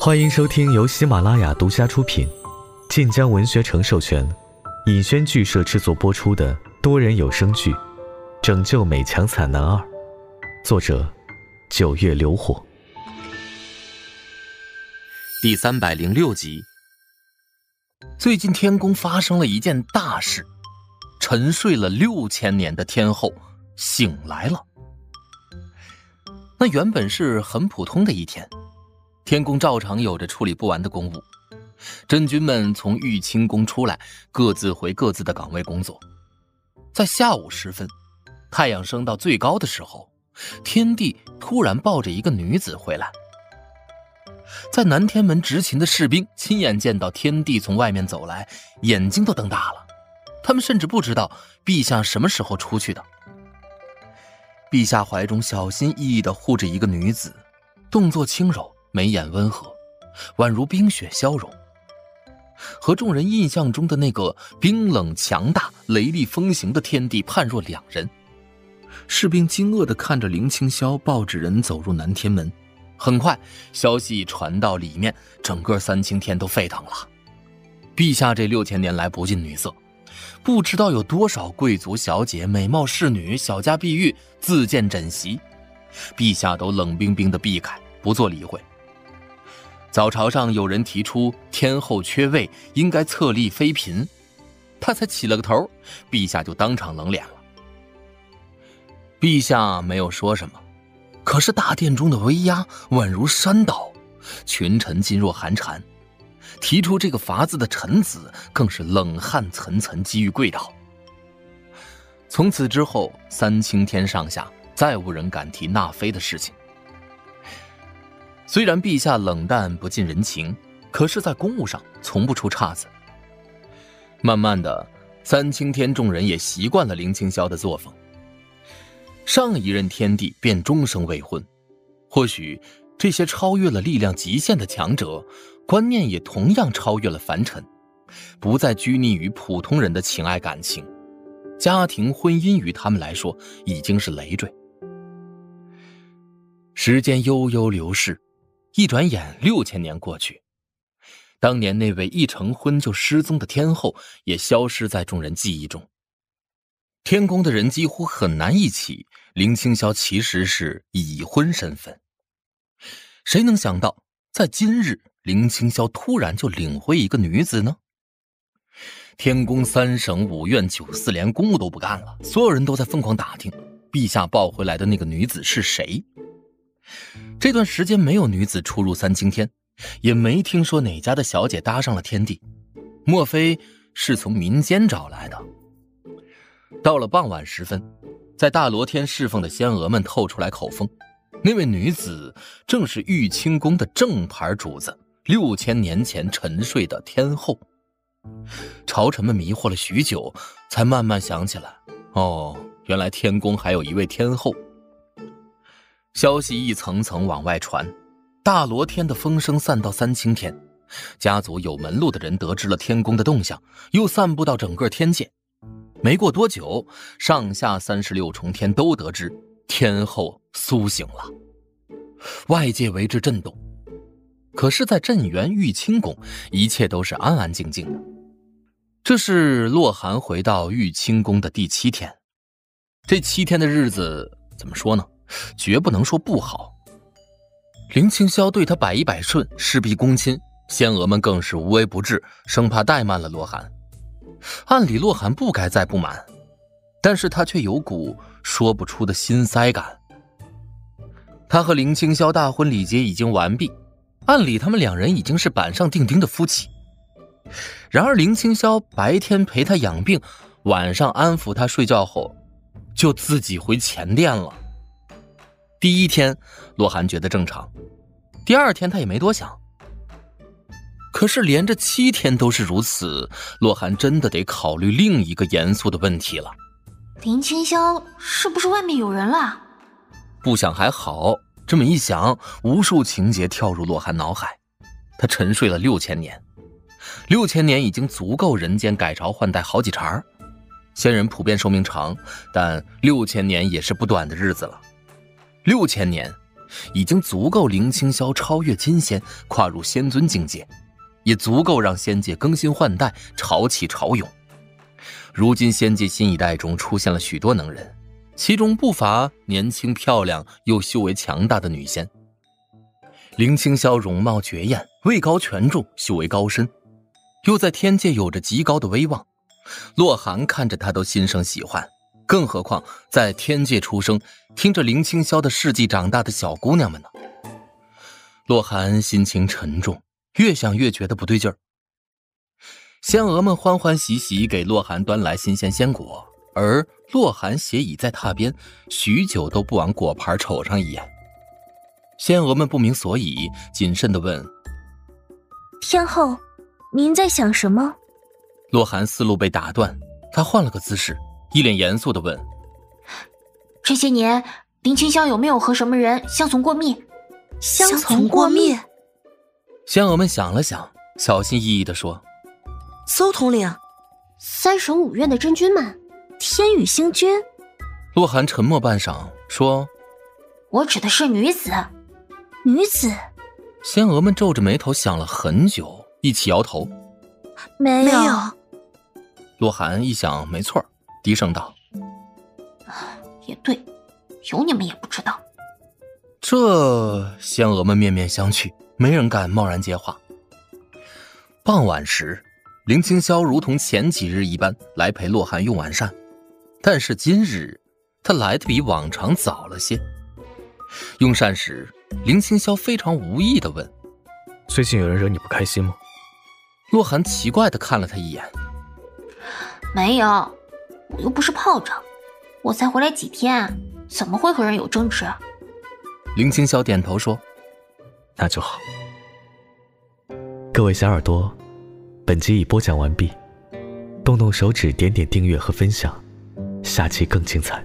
欢迎收听由喜马拉雅独家出品、晋江文学城授权、尹轩剧社制作播出的多人有声剧《拯救美强惨男二》，作者：九月流火，第三百零六集。最近天宫发生了一件大事，沉睡了六千年的天后醒来了。那原本是很普通的一天，天宫照常有着处理不完的公务。真君们从玉清宫出来，各自回各自的岗位工作。在下午时分，太阳升到最高的时候，天帝突然抱着一个女子回来。在南天门执勤的士兵亲眼见到天帝从外面走来，眼睛都瞪大了。他们甚至不知道陛下什么时候出去的。陛下怀中小心翼翼地护着一个女子，动作轻柔，眉眼温和，宛如冰雪消融，和众人印象中的那个冰冷强大、雷厉风行的天帝判若两人。士兵惊愕地看着林清霄抱着人走入南天门，很快消息传到里面，整个三清天都沸腾了。陛下这六千年来不近女色。不知道有多少贵族小姐、美貌侍女、小家碧玉自荐枕席，陛下都冷冰冰的避开，不做理会。早朝上有人提出天后缺位，应该册立妃嫔，他才起了个头，陛下就当场冷脸了。陛下没有说什么，可是大殿中的威压宛如山倒，群臣噤若寒蝉。提出这个法子的臣子更是冷汗涔涔，积于跪倒。从此之后，三清天上下再无人敢提纳妃的事情。虽然陛下冷淡不近人情，可是，在公务上从不出岔子。慢慢的，三清天众人也习惯了林清霄的作风。上一任天帝便终生未婚，或许这些超越了力量极限的强者。观念也同样超越了凡尘，不再拘泥于普通人的情爱感情，家庭婚姻于他们来说已经是累赘。时间悠悠流逝，一转眼六千年过去，当年那位一成婚就失踪的天后也消失在众人记忆中。天宫的人几乎很难忆起林清霄其实是已婚身份。谁能想到，在今日。林清霄突然就领回一个女子呢？天宫三省五院九四连公务都不干了，所有人都在疯狂打听，陛下抱回来的那个女子是谁？这段时间没有女子出入三清天，也没听说哪家的小姐搭上了天帝，莫非是从民间找来的？到了傍晚时分，在大罗天侍奉的仙娥们透出来口风，那位女子正是玉清宫的正牌主子。六千年前沉睡的天后，朝臣们迷惑了许久，才慢慢想起来。哦，原来天宫还有一位天后。消息一层层往外传，大罗天的风声散到三清天，家族有门路的人得知了天宫的动向，又散布到整个天界。没过多久，上下三十六重天都得知天后苏醒了，外界为之震动。可是，在镇元玉清宫，一切都是安安静静的。这是洛寒回到玉清宫的第七天，这七天的日子怎么说呢？绝不能说不好。林清霄对他百依百顺，事必躬亲，仙娥们更是无微不至，生怕怠慢了洛寒。按理洛寒不该再不满，但是他却有股说不出的心塞感。他和林清霄大婚礼节已经完毕。按理他们两人已经是板上钉钉的夫妻，然而林清霄白天陪他养病，晚上安抚他睡觉后，就自己回前殿了。第一天，洛寒觉得正常；第二天他也没多想。可是连着七天都是如此，洛寒真的得考虑另一个严肃的问题了：林清霄是不是外面有人了？不想还好。这么一想，无数情节跳入洛寒脑海。他沉睡了六千年，六千年已经足够人间改朝换代好几茬仙人普遍寿命长，但六千年也是不短的日子了。六千年，已经足够林青霄超越金仙，跨入仙尊境界，也足够让仙界更新换代，潮起潮涌。如今仙界新一代中出现了许多能人，其中不乏年轻漂亮又修为强大的女仙。林青霄容貌绝艳，位高权重，修为高深，又在天界有着极高的威望，洛寒看着他都心生喜欢。更何况在天界出生，听着林青霄的事迹长大的小姑娘们呢？洛寒心情沉重，越想越觉得不对劲儿。仙娥们欢欢喜喜给洛寒端来新鲜鲜果，而洛寒斜倚在榻边，许久都不往果盘瞅上一眼。仙娥们不明所以，谨慎的问：“天后，您在想什么？”洛寒思路被打断，他换了个姿势，一脸严肃的问：“这些年，林清香有没有和什么人相从过密？”相从过密。仙娥们想了想，小心翼翼的说。邹统领，三省五院的真君们，天宇星君。洛寒沉默半晌，说：“我指的是女子。”女子。仙娥们皱着眉头想了很久，一起摇头：“没有。”洛寒一想，没错，低声道：“也对，有你们也不知道。”这仙娥们面面相觑，没人敢贸然接话。傍晚时。林清霄如同前几日一般来陪洛寒用晚膳，但是今日他来的比往常早了些。用膳时，林清霄非常无意的问：“最近有人惹你不开心吗？”洛寒奇怪的看了他一眼：“没有，我又不是炮仗，我才回来几天，怎么会和人有争执？”林清晓点头说：“那就好。”各位小耳朵。本集已播讲完毕，动动手指点点订阅和分享，下期更精彩。